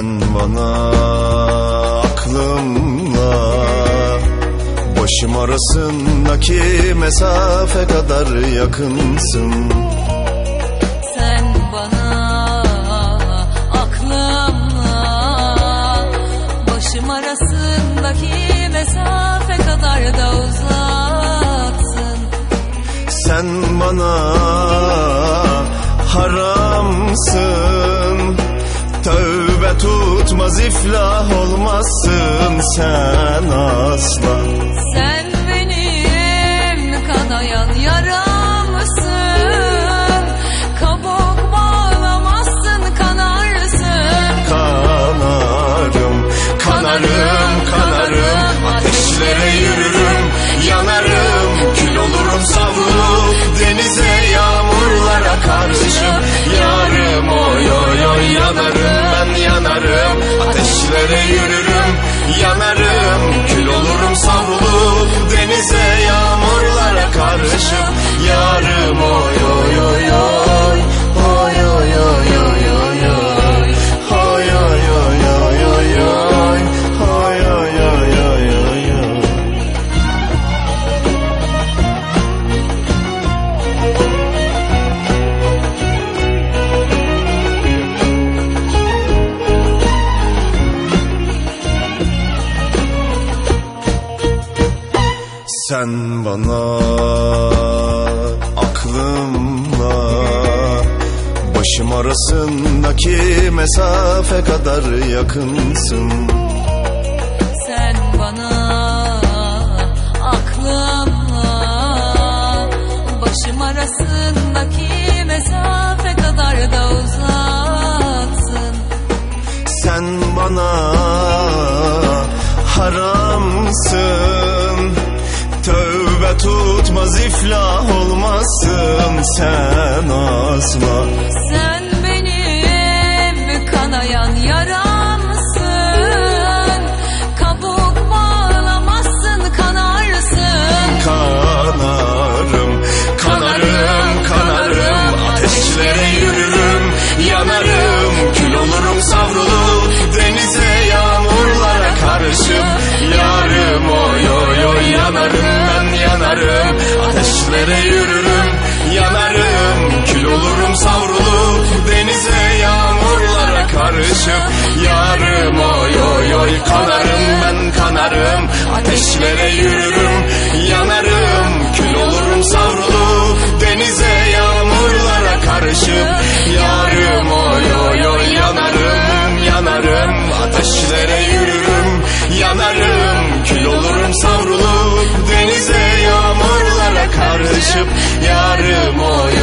Sen bana aklımla Başım arasındaki mesafe kadar yakınsın. Sen bana aklımla Başım arasındaki mesafe kadar da uzaksın Sen bana tutmaz iflah olmazsın sen asla. Sen better you do. Sen bana aklımla Başım arasındaki mesafe kadar yakınsın. Sen bana aklımla Başım arasındaki mesafe kadar da uzaksın Sen bana haramsın Tövbe tutmaz iflah olmazsın sen asla Let it karışıp Yarım oy